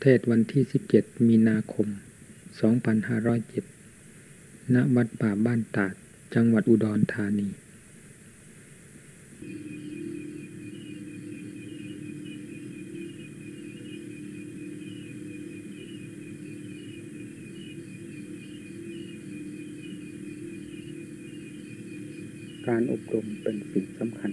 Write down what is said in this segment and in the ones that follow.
เทศวันที่ 17 มีนาคม 2507 ณ วัดป่าบ้านตาด จังหวัดอุดรธานี การอบรมเป็นสิ่งสำคัญ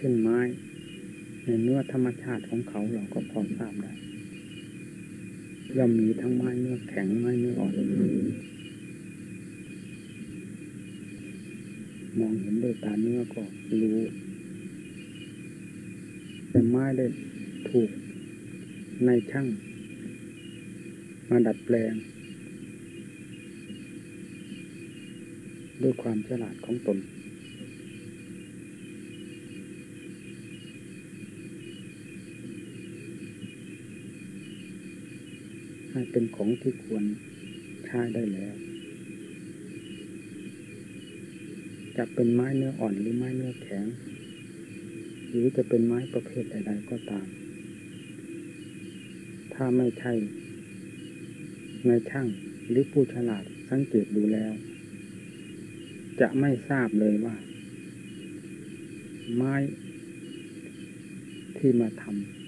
ช่นไม้ ในเนื้อธรรมชาติของเขาเราก็พอทราบได้ย่อมมีทั้งไม้เนื้อแข็งไม้เนื้ออ่อนมองเห็นด้วยตาเนื้อก็รู้แต่ไม้ได้ถูกในช่าง มาดัดแปลง ด้วยความฉลาดของตน ให้เป็นของที่ควรใช้ได้แล้ว จะเป็นไม้เนื้ออ่อนหรือไม้เนื้อแข็ง หรือจะเป็นไม้ประเภทใดๆก็ตาม ถ้าไม่ใช่ในช่างหรือผู้ฉลาดสังเกตดูแล้ว จะไม่ทราบเลยว่า ไม้ที่มาทำ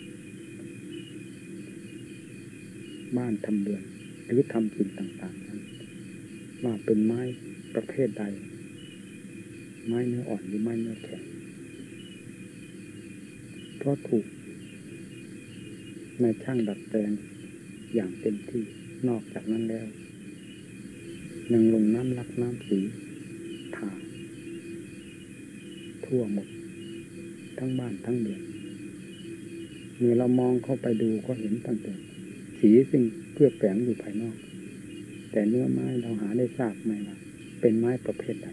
บ้านทำเรือน หรือทำสิ่งต่างๆนั้นว่าเป็นไม้ประเภทใด ไม้เนื้ออ่อนหรือไม้เนื้อแข็งเพราะถูกในช่างดัดแปลงอย่างเต็มที่นอกจากนั้นแล้วยังลงน้ำลักน้ำสีทาทั่วหมด ทั้งบ้านทั้งเดือนเมื่อเรามองเข้าไปดูก็เห็นตั้งแต่ สีซึ่งเพื่อแฝงอยู่ภายนอก แต่เนื้อไม้เราหาได้ทราบไหมว่าเป็นไม้ประเภทใด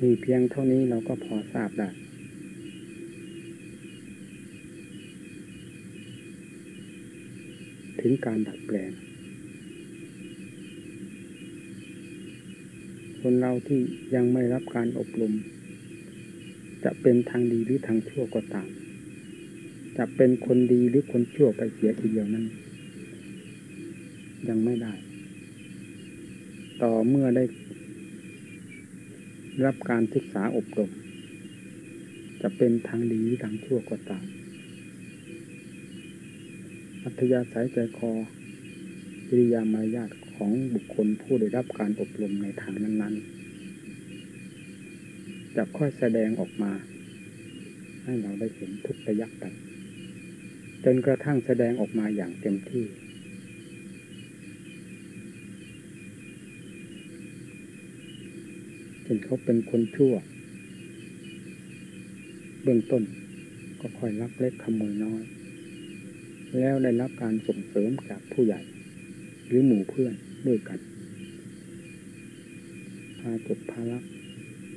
มีเพียงเท่านี้เราก็พอทราบได้ถึงการดัดแปลง คนเราที่ยังไม่รับการอบรม จะเป็นทางดีหรือทางชั่วก็ตาม จะเป็นคนดีหรือคนชั่วไปเสียทีเดียวนั้น ยังไม่ได้ ต่อเมื่อได้ รับการศึกษาอบรม จะเป็นทางดีหรือทางชั่วก็ตาม อัธยาศัยใจคอวิริยามารยาทของบุคคลผู้ได้รับการอบรมในทางนั้น ๆ จะค่อยแสดงออกมา ให้เราได้เห็นทุกระยะไปจนกระทั่งแสดงออกมาอย่างเต็มที่เช่นเขาเป็นคนชั่ว เบื้องต้นก็ค่อยลักเล็กขโมยน้อย แล้วได้รับการส่งเสริมจากผู้ใหญ่ หรือหมู่เพื่อนด้วยกันพาจบพาลัก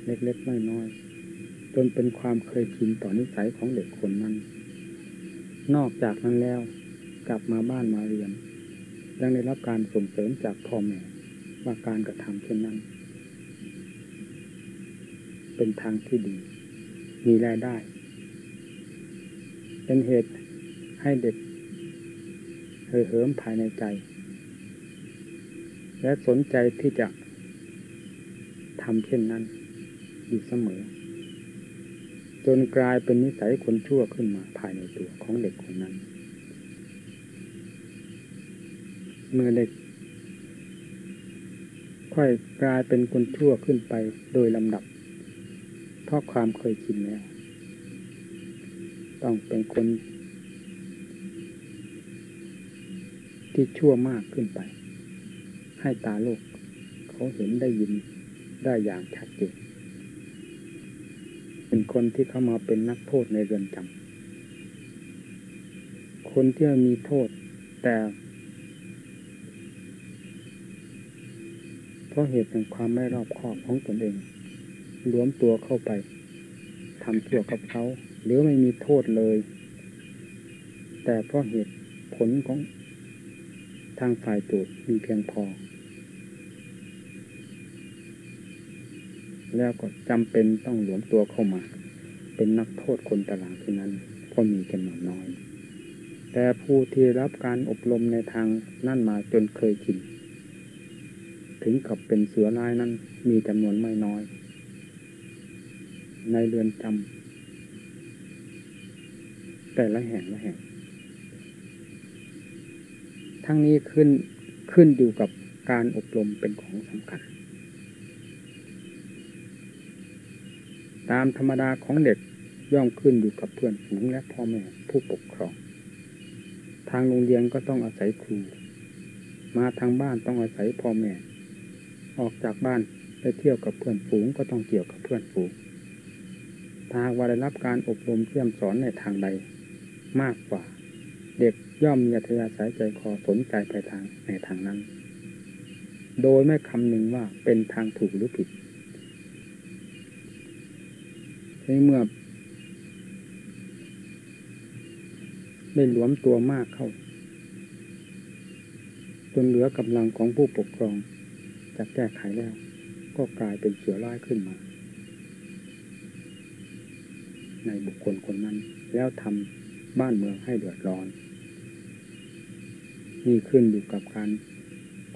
เล็กๆน้อยๆจนเป็นความเคยชินต่อนิสัยของเด็กคนนั้น นอกจากนั้นแล้วกลับมาบ้านมาเรียนยังได้รับการส่งเสริมจากพ่อแม่ว่าการกระทำเช่นนั้น เป็นทางที่ดี มีรายได้ เป็นเหตุให้เด็กเห่อเหิมภายในใจ และสนใจที่จะทำเช่นนั้น อยู่เสมอ จนกลายเป็นนิสัยคนชั่วขึ้นมาภายในตัวของเด็กคนนั้น เมื่อเด็กค่อยกลายเป็นคนชั่วขึ้นไปโดยลำดับเพราะความเคยชินแล้ว ต้องเป็นคน ที่ชั่วมากขึ้นไป ให้ตาโลก เขาเห็นได้ยินได้อย่างชัดเจน เป็นคนที่เข้ามาเป็นนักโทษในเรือนจำคนที่มีโทษแต่ เพราะเหตุแห่งความไม่รอบคอบของตนเองรวมตัวเข้าไปทำชั่วกับเขาหรือไม่มีโทษเลย แต่เพราะเหตุผผลของทางฝ่ายโจทย์มีเพียงพอ แล้วก็จำเป็นต้องหลวมตัวเข้ามา เป็นนักโทษคนตารางที่นั้นเพราะมีจำนวนน้อย แต่ผู้ที่รับการอบรมในทางนั่นมาจนเคยชินถึงกับเป็นเสือลายนั้นมีจำนวนไม่น้อย ในเรือนจำแต่ละแห่งละแห่ง ทั้งนี้ขึ้นขึ้นอยู่กับการอบรมเป็นของสำคัญ ตามธรรมดาของเด็กย่อมขึ้นอยู่กับเพื่อนฝูงและพ่อแม่ผู้ปกครอง ทางโรงเรียนก็ต้องอาศัยครู มาทางบ้านต้องอาศัยพ่อแม่ ออกจากบ้านไปเที่ยวกับเพื่อนฝูงก็ต้องเกี่ยวกับเพื่อนฝูงถ้าว่าได้รับการอบรมเชื่อมสอนในทางใด มากกว่า เด็กย่อมมีอัธยาศัยใจคอสนใจไปทางในทางนั้น โดยไม่คำนึงว่าเป็นทางถูกหรือผิด ในเมื่อได้หลวมตัวมากเข้า จนเหลือกำลังของผู้ปกครองจะแก้ไขแล้ว ก็กลายเป็นเสือร้ายขึ้นมา ในบุคคลคนนั้น แล้วทำบ้านเมืองให้เดือดร้อน นี่ขึ้นอยู่กับการ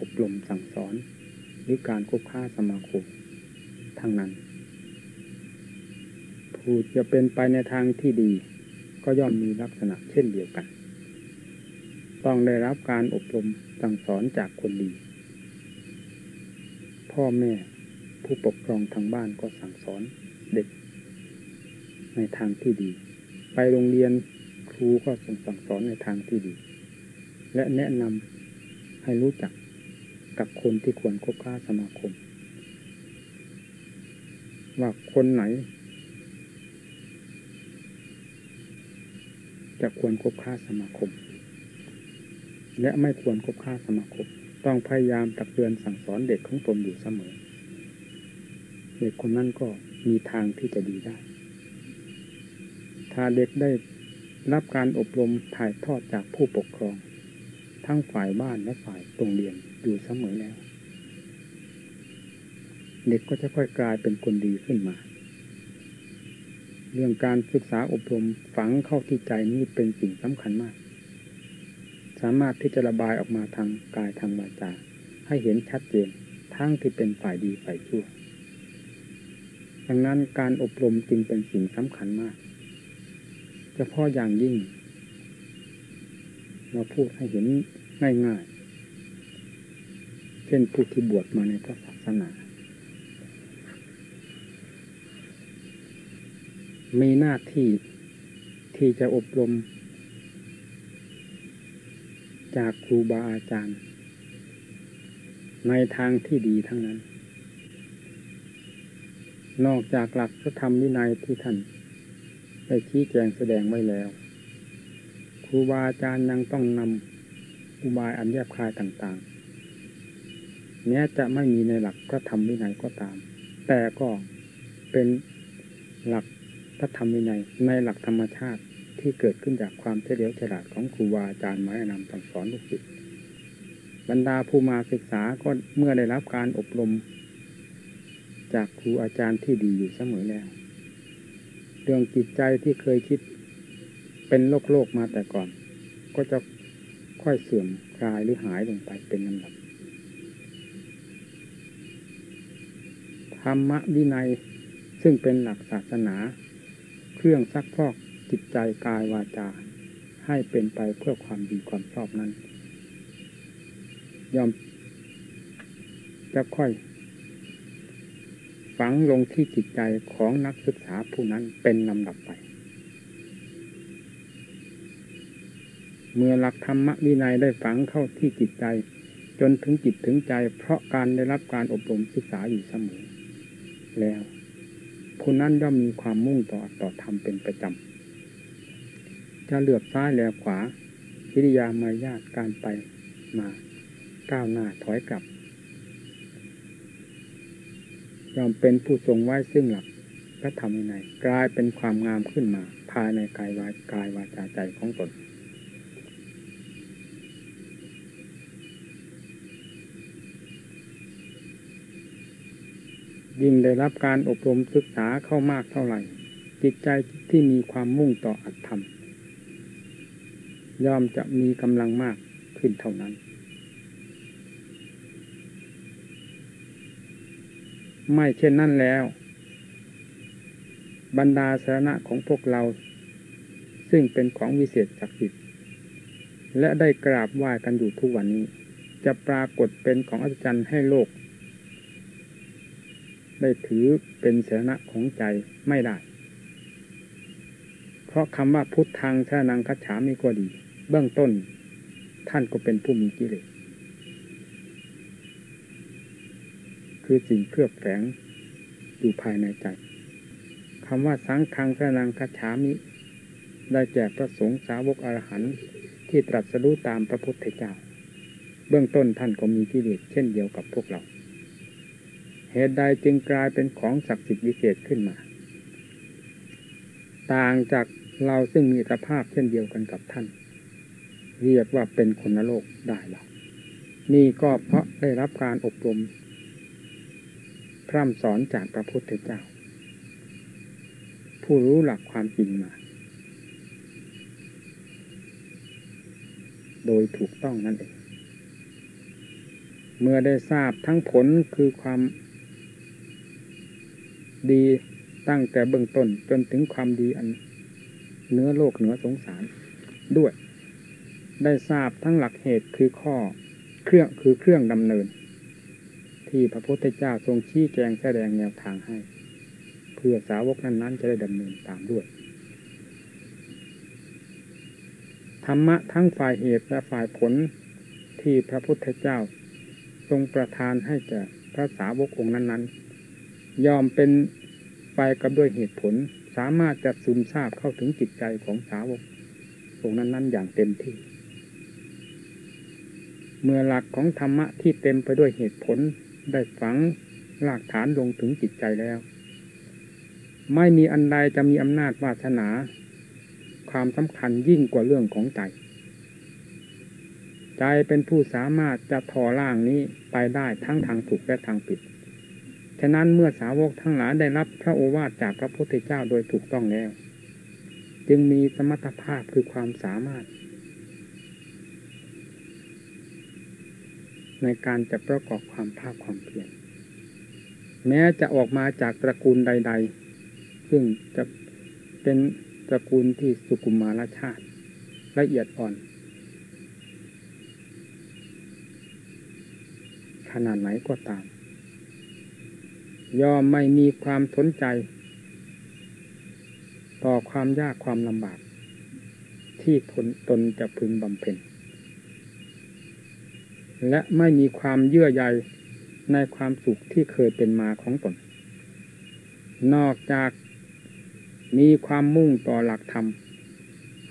อบรมสั่งสอน หรือการควบค้าสมาคมทางนั้น ผู้จะเป็นไปในทางที่ดี ก็ย่อมมีลักษณะเช่นเดียวกัน ต้องได้รับการอบรมสั่งสอนจากคนดี พ่อแม่ผู้ปกครองทางบ้านก็สั่งสอนเด็ก ในทางที่ดี ไปโรงเรียนครูก็ส่งสั่งสอนในทางที่ดี และแนะนำให้รู้จักกับคนที่ควรคบค้าสมาคม ว่าคนไหน จะควรคบค้าสมาคม และไม่ควรคบค้าสมาคม ต้องพยายามตักเตือนสั่งสอนเด็กของตนอยู่เสมอ เด็กคนนั้นก็มีทางที่จะดีได้ ถ้าเด็กได้รับการอบรมถ่ายทอดจากผู้ปกครอง ทั้งฝ่ายบ้านและฝ่ายโรงเรียนอยู่เสมอแล้ว เด็กก็จะค่อยกลายเป็นคนดีขึ้นมา เรื่องการศึกษาอบรมฝังเข้าที่ใจนี้เป็นสิ่งสำคัญมาก สามารถที่จะระบายออกมาทางกายทางวาจาให้เห็นชัดเจนทั้งที่เป็นฝ่ายดีฝ่ายชั่วดังนั้นการอบรมจึงเป็นสิ่งสำคัญมากเฉพาะอย่างยิ่ง เราพูดให้เห็นง่ายๆ เช่นผู้ที่บวชมาในพระศาสนา มีหน้าที่ที่จะอบรม จากครูบาอาจารย์ ในทางที่ดีทั้งนั้น นอกจากหลักพระธรรมวินัยที่ท่านได้ชี้แจงแสดงไว้แล้ว ครูบาอาจารย์ยังต้องนำอุบายอันแยบคายต่างๆแม้จะไม่มีในหลักพระธรรมวินัยก็ตาม แต่ก็เป็นหลัก พระธรรมวินัยในหลักธรรมชาติที่เกิดขึ้นจากความเฉลียวฉลาดของครูบาอาจารย์มาแนะนำสั่งสอนลูกศิษย์บรรดาผู้มาศึกษาก็เมื่อได้รับการอบรม จากครูอาจารย์ที่ดีอยู่เสมอแล้ว เรื่องจิตใจที่เคยคิดเป็นโลกโลกมาแต่ก่อน ก็จะค่อยเสื่อมคลายหรือหายลงไปเป็นลำดับธรรมวินัยซึ่งเป็นหลักศาสนา เครื่องซักพอกจิตใจกายวาจา ให้เป็นไปเพื่อความดีความชอบนั้น ยอมจะค่อยฝังลงที่จิตใจของนักศึกษาผู้นั้นเป็นลำดับไป เมื่อหลักธรรมวินัยได้ฝังเข้าที่จิตใจ จนถึงจิตถึงใจ เพราะการได้รับการอบรมศึกษาอยู่เสมอแล้ว ผู้นั้นย่อมมีความมุ่งต่อต่อธรรมเป็นประจำจะเหลือบซ้ายแลขวาวิริยามายาทการไปมาก้าวหน้าถอยกลับยอมเป็นผู้ทรงไว้ซึ่งหลักพระธรรมในกลายเป็นความงามขึ้นมา ภายในกายวากายวาจาใจของตน ยิ่งได้รับการอบรมศึกษาเข้ามากเท่าไหร่ จิตใจที่มีความมุ่งต่ออัตธรรม ย่อมจะมีกำลังมากขึ้นเท่านั้น ไม่เช่นนั้นแล้ว บรรดาสาระของพวกเรา ซึ่งเป็นของวิเศษศักดิ์สิทธิ์และได้กราบไหว้กันอยู่ทุกวันนี้ จะปรากฏเป็นของอัศจรรย์ให้โลก ได้ถือเป็นสาระของใจไม่ได้ เพราะคำว่าพุทธังชานังคัจฉามีก็ดี เบื้องต้น ท่านก็เป็นผู้มีกิเลส คือสิ่งเคลือบแฝงอยู่ภายในใจคำว่าสังฆังชานังคัจฉามิ ได้แก่พระสงฆ์สาวกอรหันต์ที่ตรัสรู้ตามพระพุทธเจ้า เบื้องต้นท่านก็มีกิเลสเช่นเดียวกับพวกเรา เหตุใดจึงกลายเป็นของศักดิ์สิทธิ์วิเศษขึ้นมา ต่างจากเราซึ่งมีสภาพเช่นเดียวกันกับท่าน เรียกว่าเป็นคนโลกได้หรอนี่ก็เพราะได้รับการอบรม พร่ำสอนจากพระพุทธเจ้า ผู้รู้หลักความจริงมา โดยถูกต้องนั่นเองเมื่อได้ทราบทั้งผลคือความ ดีตั้งแต่เบื้องต้นจนถึงความดีอันเนื้อโลกเหนือสงสารด้วย ได้ทราบทั้งหลักเหตุคือข้อเครื่องคือเครื่องดำเนิน ที่พระพุทธเจ้าทรงชี้แจงแสดงแนวทางให้ เพื่อสาวกนั้นๆจะได้ดำเนินตามด้วย ธรรมะทั้งฝ่ายเหตุและฝ่ายผลที่พระพุทธเจ้าทรงประทานให้แก่พระสาวกองค์นั้น ๆ ยอมเป็นไปกับด้วยเหตุผล สามารถจะซึมซาบเข้าถึงจิตใจของสาวกองค์นั้นๆอย่างเต็มที่ เมื่อหลักของธรรมะที่เต็มไปด้วยเหตุผลได้ฝังหลักฐานลงถึงจิตใจแล้ว ไม่มีอันใดจะมีอำนาจวาสนา ความสำคัญยิ่งกว่าเรื่องของใจ ใจเป็นผู้สามารถจะทอร่างนี้ไปได้ทั้งทางถูกและทางผิด ฉะนั้นเมื่อสาวกทั้งหลายได้รับพระโอวาทจากพระพุทธเจ้าโดยถูกต้องแล้ว จึงมีสมรรถภาพคือความสามารถ ในการจะประกอบความภาคความเพียรแม้จะออกมาจากตระกูลใด ๆ ซึ่งจะเป็นตระกูลที่สุกุมารชาติละเอียดอ่อนขนาดไหนก็ตาม ยอมไม่มีความสนใจ ต่อความยากความลำบาก ที่ทนตนจะพึงบำเพ็ญ และไม่มีความเยื่อใยในความสุขที่เคยเป็นมาของตน นอกจากมีความมุ่งต่อหลักธรรม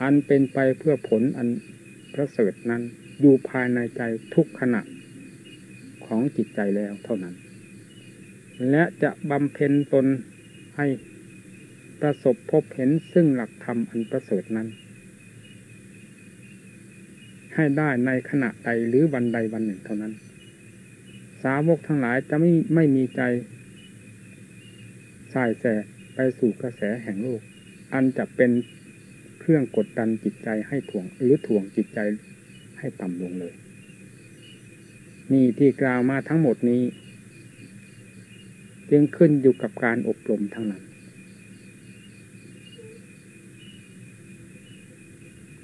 อันเป็นไปเพื่อผลอันประเสริฐนั้นอยู่ภายในใจทุกขณะของจิตใจแล้วเท่านั้น และจะบำเพ็ญตนให้ประสบพบเห็นซึ่งหลักธรรมอันประเสริฐนั้น ให้ได้ในขณะใดหรือวันใดวันหนึ่งเท่านั้น สาวกทั้งหลายจะไม่ไม่มีใจสายแสไปสู่กระแสแห่งโลก อันจะเป็นเครื่องกดดันจิตใจให้ถ่วงหรือถ่วงจิตใจให้ต่ำลงเลย นี่ที่กล่าวมาทั้งหมดนี้ จึงขึ้นอยู่กับการอบรมทั้งนั้น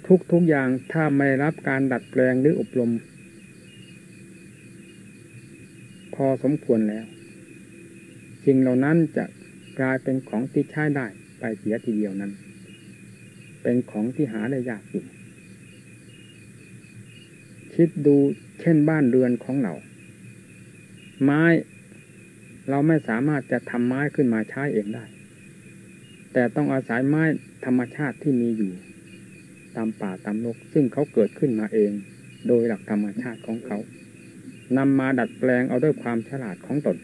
ทุกทุกอย่างถ้าไม่รับการดัดแปลงหรืออบรม พอสมควรแล้วสิ่งเหล่านั้นจะกลายเป็นของที่ใช้ได้ไปเสียทีเดียวนั้น เป็นของที่หาได้ยากอยู่คิดดูเช่นบ้านเรือนของเรา ไม้ เราไม่สามารถจะทำไม้ขึ้นมาใช้เองได้ แต่ต้องอาศัยไม้ธรรมชาติที่มีอยู่ ตามป่าตามนกซึ่งเขาเกิดขึ้นมาเอง โดยหลักธรรมชาติของเขานำมาดัดแปลงเอาด้วยความฉลาดของตน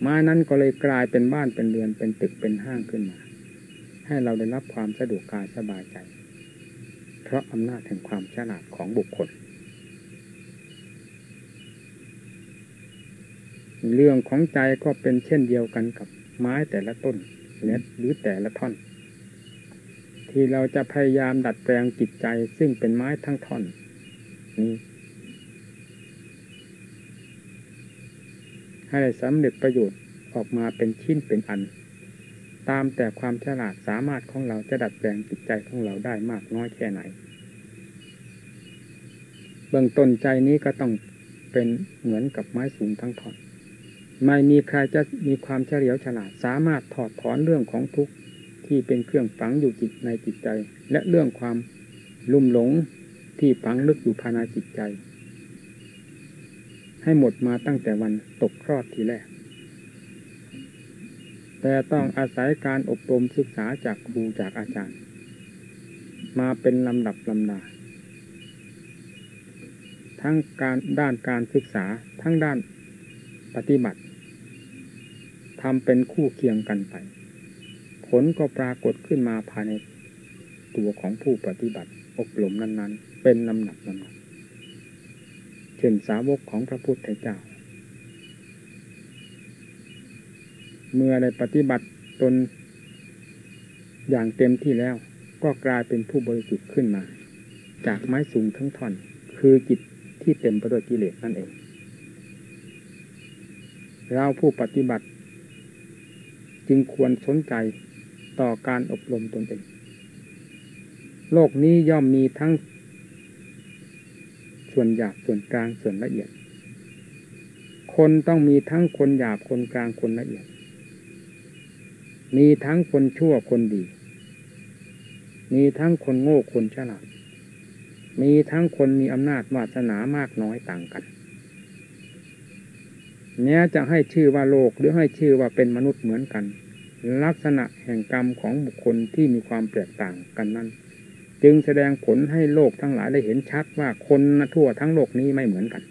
ไม้นั้นก็เลยกลายเป็นบ้านเป็นเรือนเป็นตึกเป็นห้างขึ้นมา ให้เราได้รับความสะดวกกายสบายใจ เพราะอำนาจแห่งความฉลาดของบุคคล เรื่องของใจก็เป็นเช่นเดียวกันกับไม้แต่ละต้นและหรือแต่ละท่อน ที่เราจะพยายามดัดแปลงจิตใจซึ่งเป็นไม้ทั้งท่อนนี้ให้สำเร็จประโยชน์ออกมาเป็นชิ้นเป็นอัน ตามแต่ความฉลาดสามารถของเราจะดัดแปลงจิตใจของเราได้มากน้อยแค่ไหน เบื้องต้นใจนี้ก็ต้องเป็นเหมือนกับไม้สูงทั้งท่อน ไม่มีใครจะมีความเฉลียวฉลาด สามารถถอดถอนเรื่องของทุกข์ที่เป็นเครื่องฝังอยู่จิตในจิตใจ และเรื่องความลุ่มหลงที่ฝังลึกอยู่ภายในจิตใจ ให้หมดมาตั้งแต่วันตกคลอดทีแรก แต่ต้องอาศัยการอบรมศึกษาจากครูจากอาจารย์ มาเป็นลำดับลำดาทั้งการด้านการศึกษาทั้งด้านปฏิบัติ ทำเป็นคู่เคียงกันไป ผลก็ปรากฏขึ้นมาภายในตัวของผู้ปฏิบัติ อบรมนั้น ๆ เป็นลำดับลำดับเช่นสาวกของพระพุทธเจ้า เมื่อได้ปฏิบัติตนอย่างเต็มที่แล้วก็กลายเป็นผู้บริสุทธิ์ขึ้นมา จากไม้สูงทั้งท่อน คือจิตที่เต็มไปด้วยกิเลสนั่นเอง เราผู้ปฏิบัติ จึงควรสนใจต่อการอบรมตนเอง โลกนี้ย่อมมีทั้ง ส่วนหยาบส่วนกลางส่วนละเอียด คนต้องมีทั้งคนหยาบคนกลางคนละเอียด มีทั้งคนชั่วคนดี มีทั้งคนโง่คนฉลาด มีทั้งคนมีอำนาจวาสนามากน้อยต่างกันแม้จะให้ชื่อว่าโลกหรือให้ชื่อว่าเป็นมนุษย์เหมือนกัน ลักษณะแห่งกรรมของบุคคลที่มีความแตกต่างกันนั้น จึงแสดงผลให้โลกทั้งหลายได้เห็นชัดว่าคนทั่วทั้งโลกนี้ไม่เหมือนกัน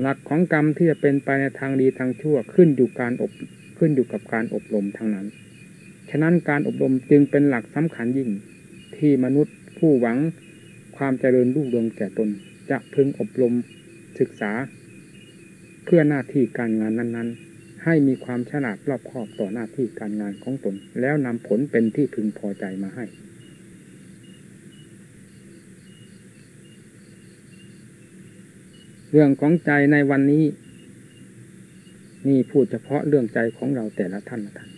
หลักของกรรมที่จะเป็นไปในทางดีทางชั่วขึ้นอยู่การอบขึ้นอยู่กับการอบรมทั้งนั้น ฉะนั้นการอบรมจึงเป็นหลักสำคัญยิ่งที่มนุษย์ผู้หวังความเจริญรุ่งเรืองแก่ตน จะพึงอบรมศึกษา เพื่อหน้าที่การงานนั้น ๆ ให้มีความฉลาดรอบคอบต่อหน้าที่การงานของตน แล้วนำผลเป็นที่พึงพอใจมาให้ เรื่องของใจในวันนี้ นี่พูดเฉพาะเรื่องใจของเราแต่ละท่านละท่าน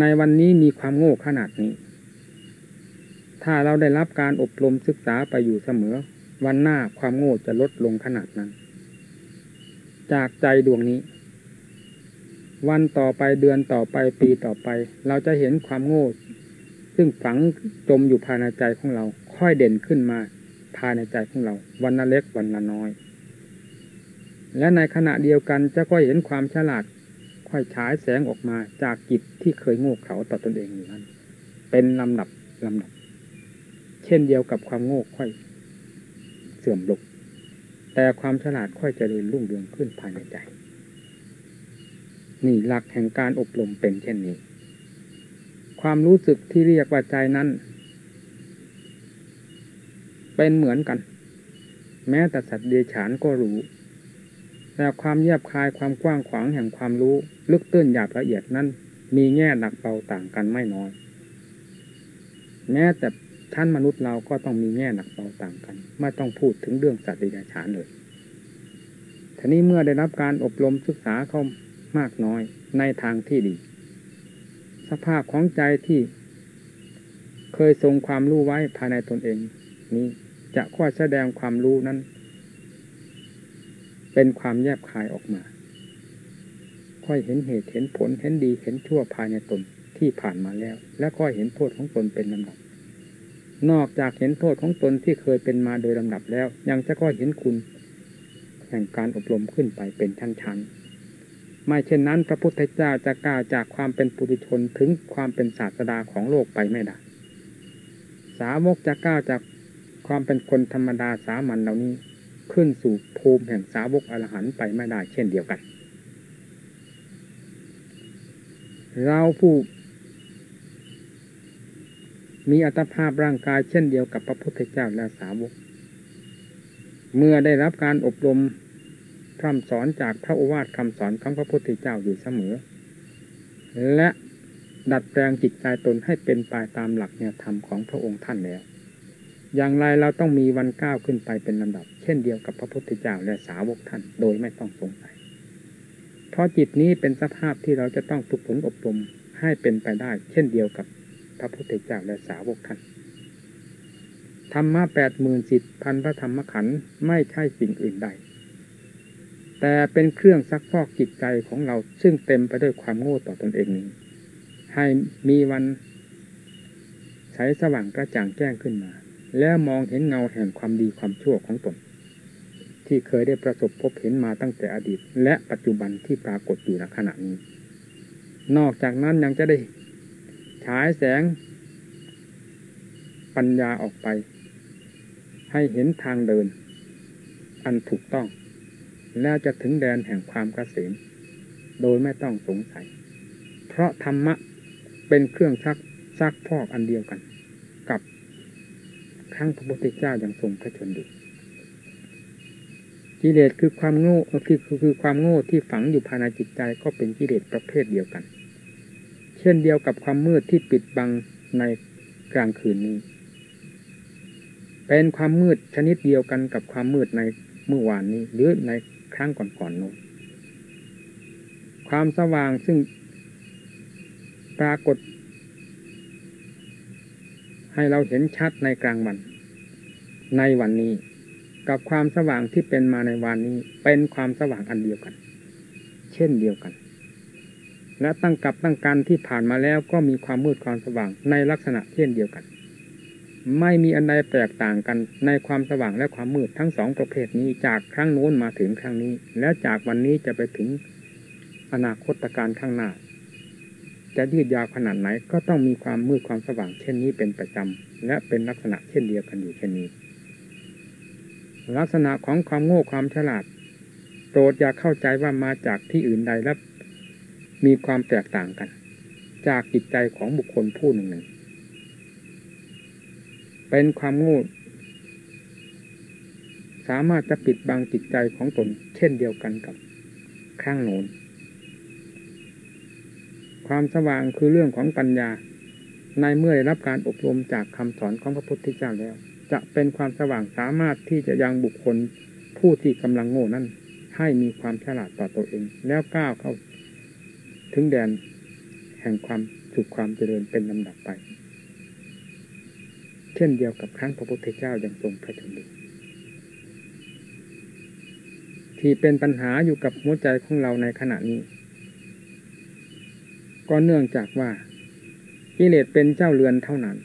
ในวันนี้มีความโง่ขนาดนี้ ถ้าเราได้รับการอบรมศึกษาไปอยู่เสมอ วันหน้าความโง่จะลดลงขนาดนั้น จากใจดวงนี้ วันต่อไปเดือนต่อไปปีต่อไป เราจะเห็นความโง่ ซึ่งฝังจมอยู่ภายในใจของเรา ค่อยเด่นขึ้นมาภายในใจของเรา วันละเล็กวันละน้อย และในขณะเดียวกันจะค่อยเห็นความฉลาด ค่อยฉายแสงออกมาจากจิตที่เคยโง่เขลาต่อตอนเองอยู่นั้น เป็นลำดับลำดับ เช่นเดียวกับความโง่ค่อย เสื่อมลง แต่ความฉลาดค่อยจเจริญรุ่งเรืองขึ้นภายในใจ นี่หลักแห่งการอบรมเป็นเช่นนี้ ความรู้สึกที่เรียกว่าใจนั้น เป็นเหมือนกัน แม้แต่สัตว์เดชานก็รู้ แต่ความเยียบคายความกว้างขวางแห่งความรู้ ลึกตื้นหยาบละเอียดนั้น มีแง่หนักเบาต่างกันไม่น้อย แม้แต่ ท่านมนุษย์เราก็ต้องมีแง่หนักเบาต่างกัน ไม่ต้องพูดถึงเรื่องสัตว์ดิบฉานเลยทีนี้เมื่อได้รับการอบรมศึกษาเข้ามากน้อยในทางที่ดี สภาพของใจที่เคยทรงความรู้ไว้ภายในตนเอง นี้จะค่อยแสดงความรู้นั้น เป็นความแยบคายออกมา ค่อยเห็นเหตุเห็นผลเห็นดีเห็นชั่วภายในตนที่ผ่านมาแล้ว และค่อยเห็นโทษของตนเป็นลำดับ นอกจากเห็นโทษของตนที่เคยเป็นมาโดยลำดับแล้ว ยังจะก็เห็นคุณ แห่งการอบรมขึ้นไปเป็นชั้นๆไม่เช่นนั้น พระพุทธเจ้าจะกล่าวจากความเป็นปุถุชนถึงความเป็นศาสดาของโลกไปไม่ได้สาวกจะก้าวจากความเป็นคนธรรมดาสามัญเหล่านี้ขึ้นสู่ภูมิแห่งสาวกอรหันต์ไปไม่ได้เช่นเดียวกัน เราผู้ มีอัตภาพร่างกายเช่นเดียวกับพระพุทธเจ้าและสาวก เมื่อได้รับการอบรมคำสอนจากพระโอวาทคำสอนของพระพุทธเจ้าอยู่เสมอ และดัดแปลงจิตใจตนให้เป็นไปตามหลักแนวธรรมของพระองค์ท่านแล้ว อย่างไรเราต้องมีวันก้าวขึ้นไปเป็นลำดับ เช่นเดียวกับพระพุทธเจ้าและสาวกท่านโดยไม่ต้องสงสัย เพราะจิตนี้เป็นสภาพที่เราจะต้องฝึกฝนอบรมให้เป็นไปได้ เช่นเดียวกับ ระพุทธเจ้าและสาวกท่านธรรมะแปดหมื่นสิบพันพระธรรมขันธ์ไม่ใช่สิ่งอื่นใด แต่เป็นเครื่องซักฟอกจิตใจของเราซึ่งเต็มไปด้วยความโง่ต่อตอนเองนี้ ให้มีวันใสสว่างกระจ่างแจ้งขึ้นมา แล้วมองเห็นเงาแห่งความดีความชั่วของตน ที่เคยได้ประสบพบเห็นมาตั้งแต่อดีต และปัจจุบันที่ปรากฏอยู่ในขณะนี้ นอกจากนั้นยังจะได้ ฉายแสง ปัญญาออกไป ให้เห็นทางเดิน อันถูกต้อง แล้วจะถึงแดนแห่งความกเกษมโดยไม่ต้องสงสัย เพราะธรรมะเป็นเครื่องชักซักพอกอันเดียวกัน กับครั้งพระพุทธเจ้าอยังทรงพระชนอยู่กิเลสคือความโง่คือคือคือความโง่ที่ฝังอยู่ภายในจิตใจก็เป็นกิเลสประเภทเดียวกัน เช่นเดียวกับความมืดที่ปิดบังในกลางคืนนี้ เป็นความมืดชนิดเดียวกันกับความมืดในเมื่อวานนี้ หรือในครั้งก่อนๆโน้นความสว่างซึ่งปรากฏ ให้เราเห็นชัดในกลางวัน ในวันนี้ กับความสว่างที่เป็นมาในวันนี้ เป็นความสว่างอันเดียวกัน เช่นเดียวกัน และตั้งกับตั้งการที่ผ่านมาแล้วก็มีความมืดความสว่างในลักษณะเช่นเดียวกัน ไม่มีอันใดแตกต่างกันในความสว่างและความมืดทั้งสองประเภทนี้จากครั้งโน้นมาถึงครั้งนี้ และจากวันนี้จะไปถึงอนาคตการข้างหน้า จะยืดยาวขนาดไหนก็ต้องมีความมืดความสว่างเช่นนี้เป็นประจำและเป็นลักษณะเช่นเดียวกันอยู่เช่นนี้ ลักษณะของความโง่ความฉลาดโปรดอย่าเข้าใจว่ามาจากที่อื่นใดและ มีความแตกต่างกัน จากจิตใจของบุคคลผู้หนึ่งหนึ่งเป็นความโง่สามารถจะปิดบังจิตใจของตนเช่นเดียวกันกับข้างโน้นความสว่างคือเรื่องของปัญญา ในเมื่อได้รับการอบรมจากคำสอนของพระพุทธเจ้าแล้ว จะเป็นความสว่างสามารถที่จะยังบุคคลผู้ที่กำลังโง่นั้น ให้มีความฉลาดต่อตัวเอง แล้วก้าวเข้า ถึงแดนแห่งความสุขความเจริญเป็นลำดับไป เช่นเดียวกับครั้งพระพุทธเจ้ายังทรงพระชนม์ที่เป็นปัญหาอยู่กับหัวใจของเราในขณะนี้ ก็เนื่องจากว่ากิเลสเป็นเจ้าเรือนเท่านั้น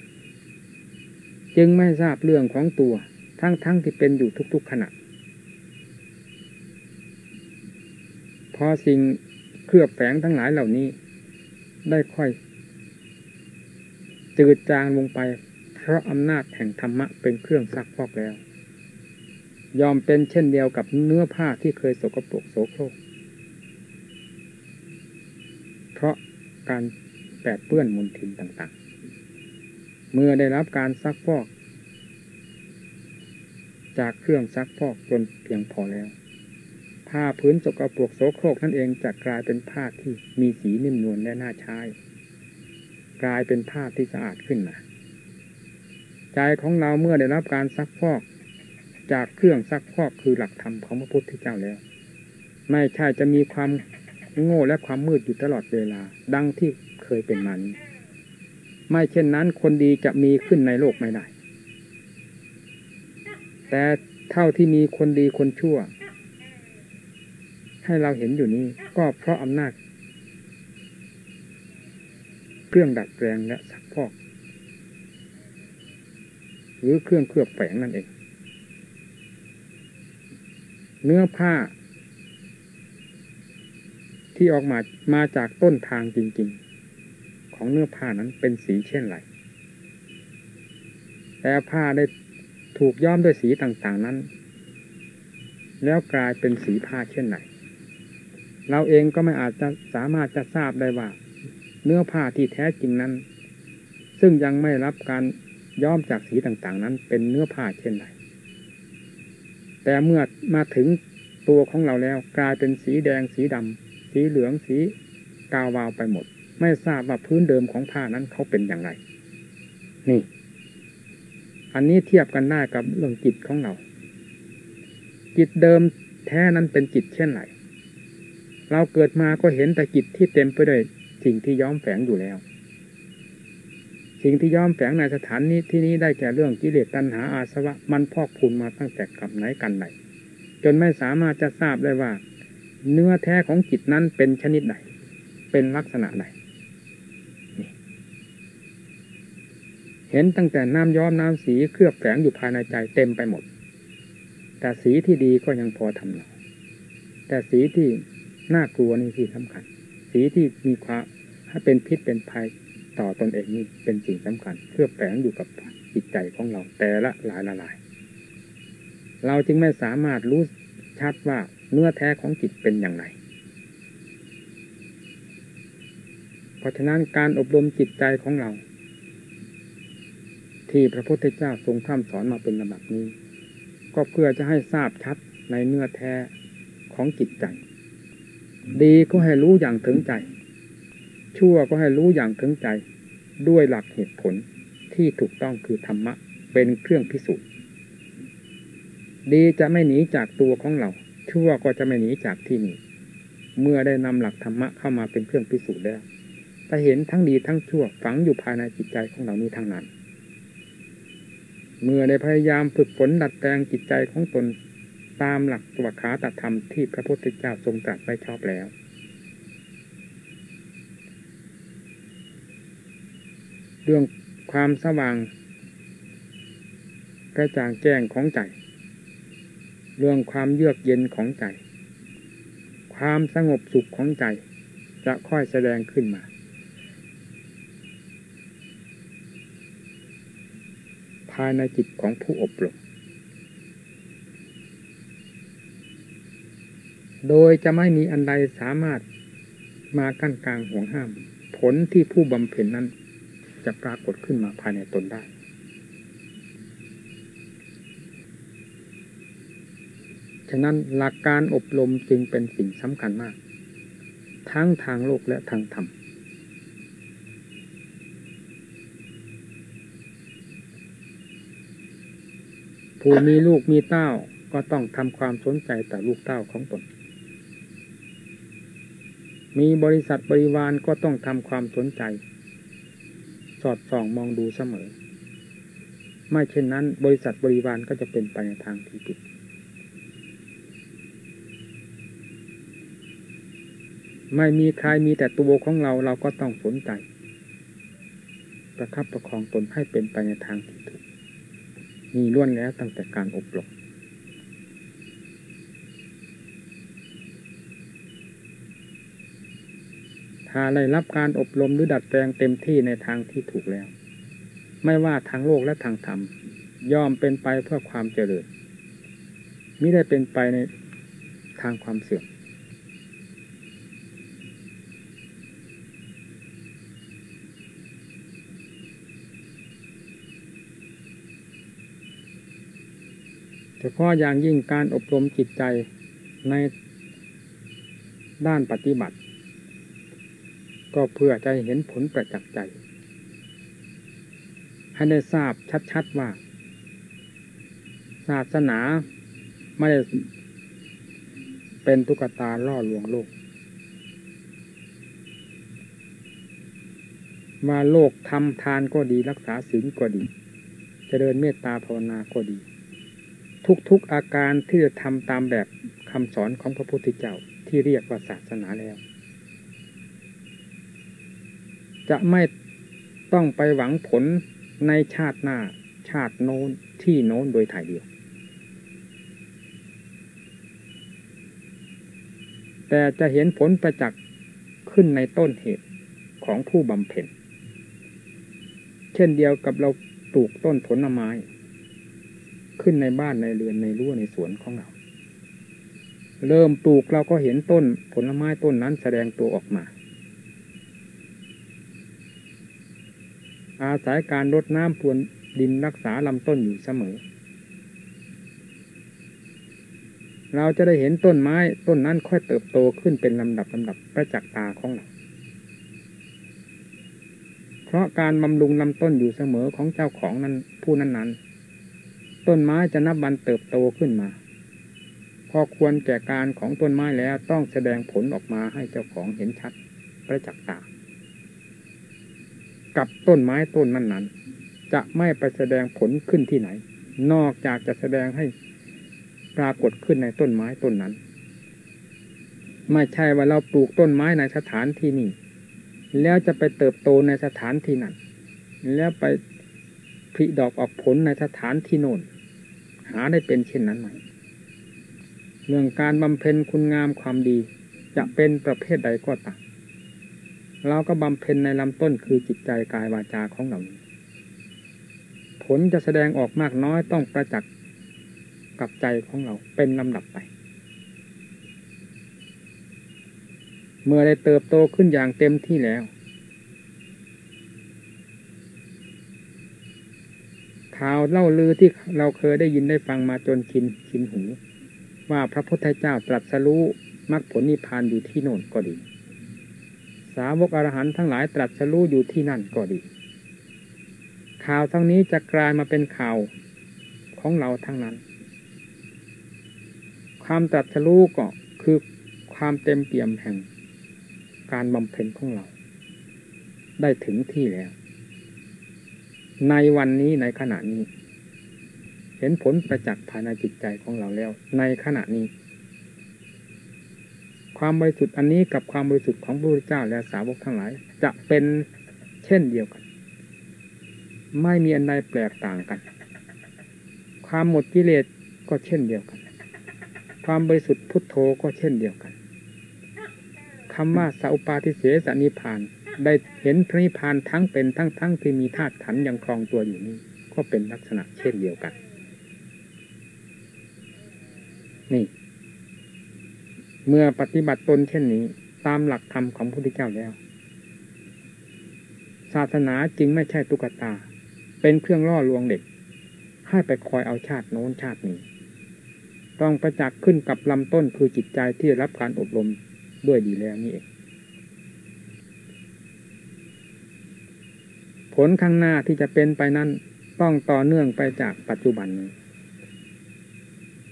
จึงไม่ทราบเรื่องของตัวทั้งๆทที่เป็นอยู่ทุกๆขณะ พอสิ่ง เครือบแฝงทั้งหลายเหล่านี้ ได้ค่อยจืดจางลงไป เพราะอำนาจแห่งธรรมะเป็นเครื่องซักพอกแล้ว ยอมเป็นเช่นเดียวกับเนื้อผ้าที่เคยสกปรกโสโครกเพราะการแปดเปื้อนมลทินต่างๆ เมื่อได้รับการซักฟอก จากเครื่องซักฟอกจนเพียงพอแล้ว ผ้าพื้นสกปรกโสโครกนั่นเองจะกลายเป็นผ้าที่มีสีนิ่มนวลและน่าใช้ กลายเป็นผ้าที่สะอาดขึ้นมาใจของเราเมื่อได้รับการซักฟอกจากเครื่องซักฟอกคือหลักธรรมของพระพุทธเจ้าแล้ว ไม่ใช่จะมีความโง่และความมืดอยู่ตลอดเวลา ดังที่เคยเป็นมานี้ไม่เช่นนั้นคนดีจะมีขึ้นในโลกไม่ได้ แต่เท่าที่มีคนดีคนชั่ว ให้เราเห็นอยู่นี้ ก็เพราะอำนาจ เครื่องดัดแปลงและสักพอก หรือเครื่องเคลือบแฝงนั่นเอง เนื้อผ้า ที่ออกมามาจากต้นทางจริง ๆ ของเนื้อผ้านั้นเป็นสีเช่นไรแต่ผ้าได้ถูกย้อมด้วยสีต่างๆนั้น แล้วกลายเป็นสีผ้าเช่นไร เราเองก็ไม่อาจจะสามารถจะทราบได้ว่า เนื้อผ้าที่แท้จริงนั้น ซึ่งยังไม่รับการย้อมจากสีต่างๆ นั้น เป็นเนื้อผ้าเช่นไรแต่เมื่อมาถึงตัวของเราแล้วกลายเป็นสีแดงสีดำสีเหลืองสีกาวาวไปหมด ไม่ทราบว่าพื้นเดิมของผ้านั้นเขาเป็นอย่างไร นี่ อันนี้เทียบกันได้กับเรื่องจิตของเรา จิตเดิมแท้นั้นเป็นจิตเช่นไร เราเกิดมาก็เห็นแต่จิตที่เต็มไปด้วยสิ่งที่ย้อมแฝงอยู่แล้ว สิ่งที่ย้อมแฝงในสถานนี้ที่นี้ได้แก่เรื่องกิเลสตัณหาอาสวะมันพอกพูนมาตั้งแต่กับไหนกันไหนจนไม่สามารถจะทราบได้ว่า เนื้อแท้ของจิตนั้นเป็นชนิดไหน เป็นลักษณะไหนเห็นตั้งแต่น้ำย้อมน้ำสีเคลือบแฝงอยู่ภายในใจเต็มไปหมด แต่สีที่ดีก็ยังพอทำเราแต่สีที่ น่ากลัวนี่ที่สำคัญ สีที่มีความให้เป็นพิษเป็นภัยต่อตอนเองนี่เป็นสิ่งสำคัญเคลือแฝงอยู่กับจิตใจของเรา แต่ละหลายละลาย เราจึงไม่สามารถรู้ชัดว่าเนื้อแท้ของจิตเป็นอย่างไร เพราะฉะนั้นการอบรมจิตใจของเรา ที่พระพุทธเจ้าทรงพร่ำสอนมาเป็นระดับนี้ ก็เพื่อจะให้ทราบชัดในเนื้อแท้ของจิตใจ ดีก็ให้รู้อย่างถึงใจ ชั่วก็ให้รู้อย่างถึงใจ ด้วยหลักเหตุผลที่ถูกต้องคือธรรมะ เป็นเครื่องพิสูจน์ ดีจะไม่หนีจากตัวของเรา ชั่วก็จะไม่หนีจากที่นี่เมื่อได้นำหลักธรรมะเข้ามาเป็นเครื่องพิสูจน์แล้วจะเห็นทั้งดีทั้งชั่วฝังอยู่ภายในจิตใจของเรานี้ทั้งนั้น เมื่อได้พยายามฝึกฝนดัดแปลงจิตใจของตน ตามหลักสวขาตธรรมที่พระพุทธเจ้าทรงตรัสไว้ชอบแล้ว เรื่องความสว่างกระจ่างแจ้งของใจ เรื่องความเยือกเย็นของใจ ความสงบสุขของใจ จะค่อยแสดงขึ้นมา ภายในจิตของผู้อบรม โดยจะไม่มีอันใดสามารถมากั้นกลางห่วงห้าม ผลที่ผู้บำเพ็ญนั้น จะปรากฏขึ้นมาภายในตนได้ ฉะนั้นหลักการอบรมจึงเป็นสิ่งสำคัญมาก ทั้งทางโลกและทางธรรมผู้มีลูกมีเต้าก็ต้องทำความสนใจแต่ลูกเต้าของตน มีบริษัทบริวารก็ต้องทำความสนใจ สอดส่องมองดูเสมอ ไม่เช่นนั้น บริษัทบริวารก็จะเป็นไปในทางที่ผิดไม่มีใครมีแต่ตัวของเราเราก็ต้องสนใจ ประคับประคองตนให้เป็นไปในทางที่ถูกมีล้วนแล้วตั้งแต่การอบรมาได้รับการอบรมหรือดัดแปลงเต็มที่ในทางที่ถูกแล้ว ไม่ว่าทางโลกและทางธรรมย่อมเป็นไปเพื่อความเจริญมิได้เป็นไปในทางความเสื่อมเฉพาะอย่างยิ่งการอบรมจิตใจในด้านปฏิบัติ ก็เพื่อจะเห็นผลประจักษ์ใจ ให้ได้ทราบชัดๆว่า ศาสนาไม่ได้เป็นตุ๊กตาล่อลวงโลก ว่าโลกทำทานก็ดีรักษาศีลก็ดีจเจริญเมตตาภาวนาก็ดี ทุกๆอาการที่จะทำตามแบบคำสอนของพระพุทธเจ้าที่เรียกว่าศาสนาแล้ว จะไม่ต้องไปหวังผลในชาติหน้า ชาติโน้นที่โน้นโดยถ่ายเดียว แต่จะเห็นผลประจักษ์ขึ้นในต้นเหตุของผู้บำเพ็ญ เช่นเดียวกับเราปลูกต้นผลไม้ ขึ้นในบ้านในเรือนในรั้วในสวนของเรา เริ่มปลูกเราก็เห็นต้นผลไม้ต้นนั้นแสดงตัวออกมา อาศัยการรดน้ำพรวนดินรักษาลำต้นอยู่เสมอ เราจะได้เห็นต้นไม้ต้นนั้นค่อยเติบโตขึ้นเป็นลำดับลำดับประจักษ์ตาของเราเพราะการบำรุงลำต้นอยู่เสมอของเจ้าของนั้นผู้นั้นนั้นต้นไม้จะนับวันเติบโตขึ้นมา พอควรแก่การของต้นไม้แล้วต้องแสดงผลออกมาให้เจ้าของเห็นชัดประจักษ์ตา กับต้นไม้ต้นนั้นนั้นจะไม่ไปแสดงผลขึ้นที่ไหน นอกจากจะแสดงให้ปรากฏขึ้นในต้นไม้ต้นนั้น ไม่ใช่ว่าเราปลูกต้นไม้ในสถานที่นี้แล้วจะไปเติบโตในสถานที่นั้น แล้วไปผลิดอกออกผลในสถานที่โน่น หาได้เป็นเช่นนั้นไหมเรื่องการบำเพ็ญคุณงามความดีจะเป็นประเภทใดก็ตาม เราก็บำเพ็ญในลำต้นคือจิตใจกายวาจาของเราผลจะแสดงออกมากน้อยต้องประจักษ์กับใจของเราเป็นลำดับไป เมื่อได้เติบโตขึ้นอย่างเต็มที่แล้ว ข่าวเล่าลือที่เราเคยได้ยินได้ฟังมาจนชินชินหู ว่าพระพุทธเจ้าตรัสรู้มรรคผลนิพพานอยู่ที่โน่นก็ดี สาวกอรหันต์ทั้งหลายตรัสรู้อยู่ที่นั่นก็ดี ข่าวทั้งนี้จะกลายมาเป็นข่าวของเราทั้งนั้น ความตรัสรู้ก็คือความเต็มเปี่ยมแห่ง การบำเพ็ญของเรา ได้ถึงที่แล้ว ในวันนี้ในขณะนี้ เห็นผลประจักษ์ภายในจิตใจของเราแล้ว ในขณะนี้ ความบริสุทธิ์อันนี้กับความบริสุทธิ์ของพระพุทธเจ้าและสาวกทั้งหลาย จะเป็นเช่นเดียวกัน ไม่มีอันใดแปลกต่างกัน ความหมดกิเลสก็เช่นเดียวกัน ความบริสุทธิ์พุทโธก็เช่นเดียวกันคำว่าสัพปาทิเสสนิพานได้เห็นพระนิพานทั้งเป็นทั้งทั้งที่มีธาตุขันยังครองตัวอยู่นี้ ก็เป็นลักษณะเช่นเดียวกัน นี่ เมื่อปฏิบัติตนเช่นนี้ ตามหลักธรรมของพระพุทธเจ้าแล้ว ศาสนาจริงไม่ใช่ตุ๊กตา เป็นเครื่องล่อลวงเด็ก ให้ไปคอยเอาชาติโน้นชาตินี้ ต้องประจักษ์ขึ้นกับลำต้นคือจิตใจที่รับการอบรมด้วยดีแล้วนี่เองผลข้างหน้าที่จะเป็นไปนั้นต้องต่อเนื่องไปจากปัจจุบัน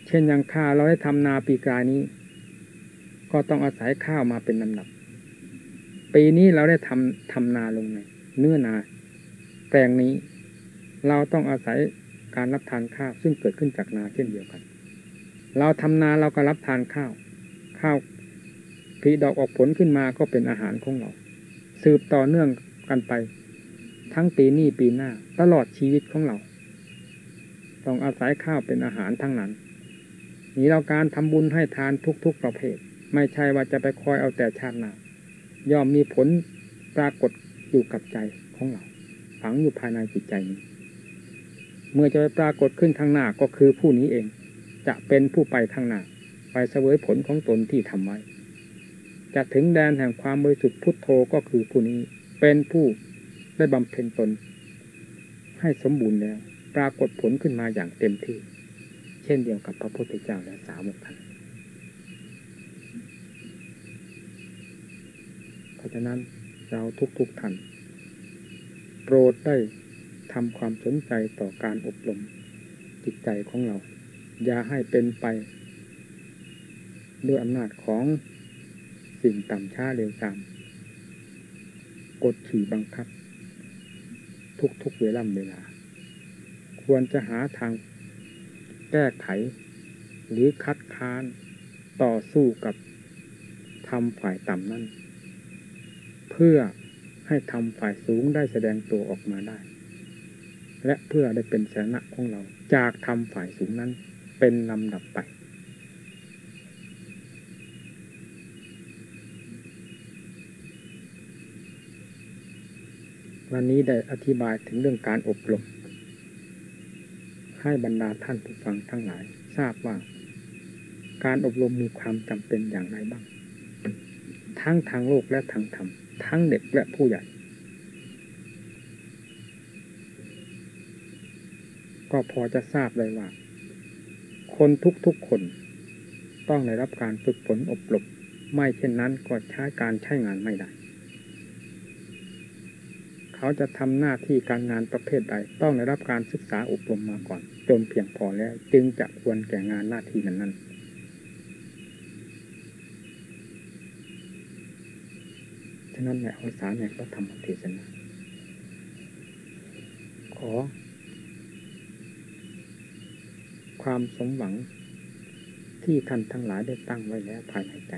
เช่นอย่างข้าเราได้ทำนาปีกายนี้ ก็ต้องอาศัยข้าวมาเป็นลำดับ ปีนี้เราได้ทำทำนาลงในเนื้อนา แปลงนี้เราต้องอาศัยการรับทานข้าวซึ่งเกิดขึ้นจากนาเช่นเดียวกัน เราทำนาเราก็รับทานข้าว ข้าวผีดอกออกผลขึ้นมาก็เป็นอาหารของเรา สืบต่อเนื่องกันไป ทั้งปีนี้ปีหน้า ตลอดชีวิตของเรา ต้องอาศัยข้าวเป็นอาหารทั้งนั้น นี่เราการทำบุญให้ทานทุกๆประเภท ไม่ใช่ว่าจะไปคอยเอาแต่ชาติหน้าย่อมมีผลปรากฏอยู่กับใจของเรา ฝังอยู่ภายในจิตใจนี้ เมื่อจะไปปรากฏขึ้นทางหน้าก็คือผู้นี้เอง จะเป็นผู้ไปข้างหน้า ไปเสวยผลของตนที่ทำไว้ จะถึงแดนแห่งความบริสุทธิ์พุทโธก็คือผู้นี้เป็นผู้ได้บำเพ็ญตน ให้สมบูรณ์แล้ว ปรากฏผลขึ้นมาอย่างเต็มที่ เช่นเดียวกับพระพุทธเจ้าและสาวกท่านเพ ราะฉะนั้นเราทุกๆท่านโปรดได้ทำความสนใจต่อการอบรมจิตใจของเรา อย่าให้เป็นไป ด้วยอำนาจของสิ่งต่ำช้าเร็วตามกดขี่บังคับ ทุกๆเวลาเวลา ควรจะหาทางแก้ไข หรือคัดค้านต่อสู้กับทำฝ่ายต่ำนั้น เพื่อให้ทำฝ่ายสูงได้แสดงตัวออกมาได้ และเพื่อได้เป็นชนะของเรา จากทำฝ่ายสูงนั้นเป็นลำดับไป วันนี้ได้อธิบายถึงเรื่องการอบรม ให้บรรดาท่านผู้ฟังทั้งหลายทราบว่า การอบรมมีความจำเป็นอย่างไรบ้าง ทั้งทางโลกและทางธรรมทั้งเด็กและผู้ใหญ่ ก็พอจะทราบเลยว่า คนทุกๆคนต้องได้รับการฝึกฝนอบรมไม่เช่นนั้นก็ใช้การใช้งานไม่ได้ เขาจะทำหน้าที่การงานประเภทใด ต้องได้รับการศึกษาอบรมมาก่อน จนเพียงพอแล้วจึงจะควรแก่งานหน้าที่นั้นๆฉ นั้นแหละภาษาในพระธรรมเทศนาขอ ความสมหวังที่ท่านทั้งหลายได้ตั้งไว้แล้วภายในใจ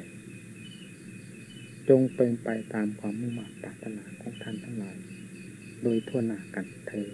จงเป็นไปตามความมุ่งมั่นปรารถนาของท่านทั้งหลาย โดยทั่วหน้ากันเธอ